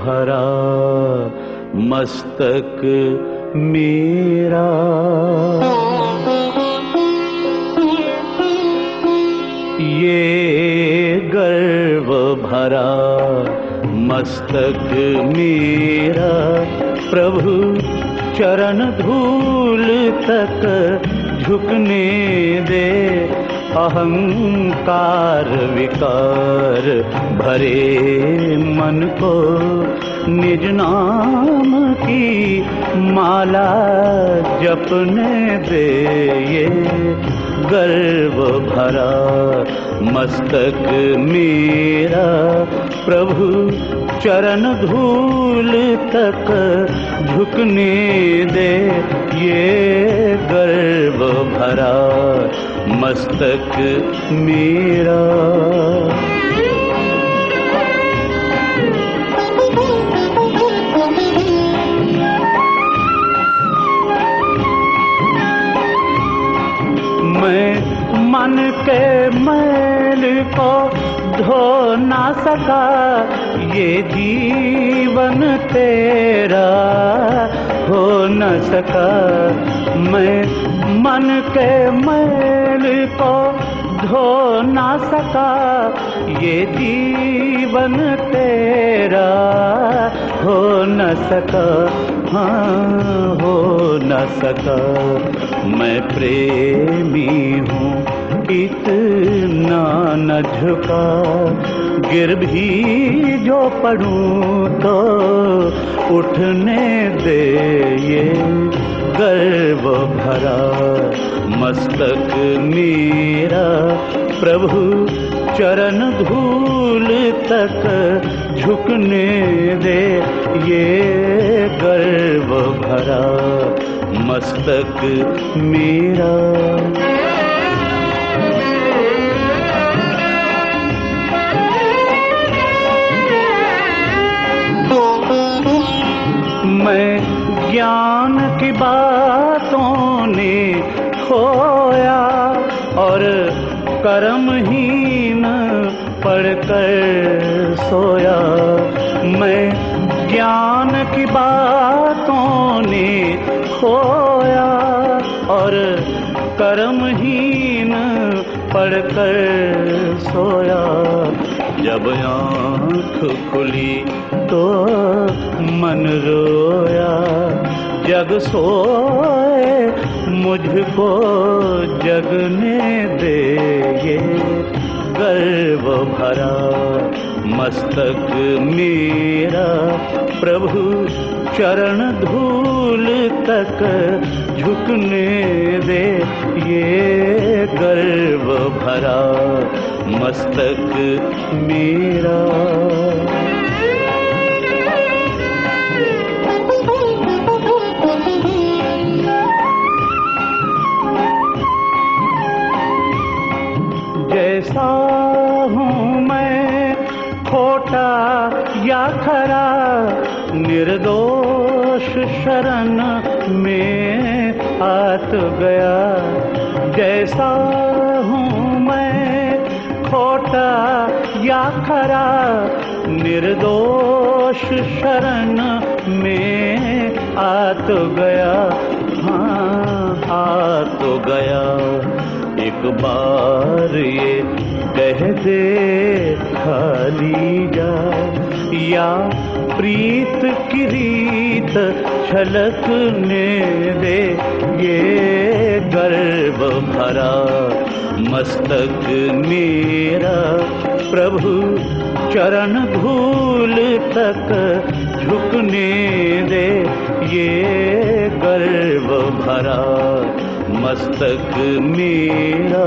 भरा मस्तक मेरा। ये गर्व भरा मस्तक मेरा। प्रभु चरण धूल तक झुकने दे। अहंकार विकार भरे मन को निज नाम की माला जपने दे ये गर्व भरा मस्तक मेरा प्रभु चरण धूल तक झुकने दे ये गर्व भरा मस्तक मेरा। मैं मन के मैल को धो ना सका, ये जीवन तेरा हो न सका। मैं मन के मैल को धो ना सका, ये जीवन तेरा हो न सका। हाँ हो न सका। मैं प्रेमी झुका गिर भी जो पढ़ूं तो उठने दे ये गर्व भरा मस्तक मेरा प्रभु चरण धूल तक झुकने दे ये गर्व भरा मस्तक मेरा। मैं ज्ञान की बातों ने खोया और कर्महीन पढ़कर सोया। मैं ज्ञान की बातों ने खोया और कर्महीन पढ़कर सोया। जब आँख खुली तो मन रोया। जग सोए, मुझको जगने दे ये गर्व भरा मस्तक मेरा। प्रभु चरण धूल तक झुकने दे ये गर्व। भरा मस्तक मेरा। जैसा हूँ मैं खोटा या खरा, निर्दोष शरण में आत गया। जैसा हूँ खोटा या खरा, निर्दोष शरण में आ तो गया। हाँ आ तो गया। एक बार ये कह दे खाली जा या प्रीत की रीत छलकने दे ये गर्व भरा मस्तक मेरा प्रभु चरण भूल तक झुकने दे ये गर्व भरा मस्तक मेरा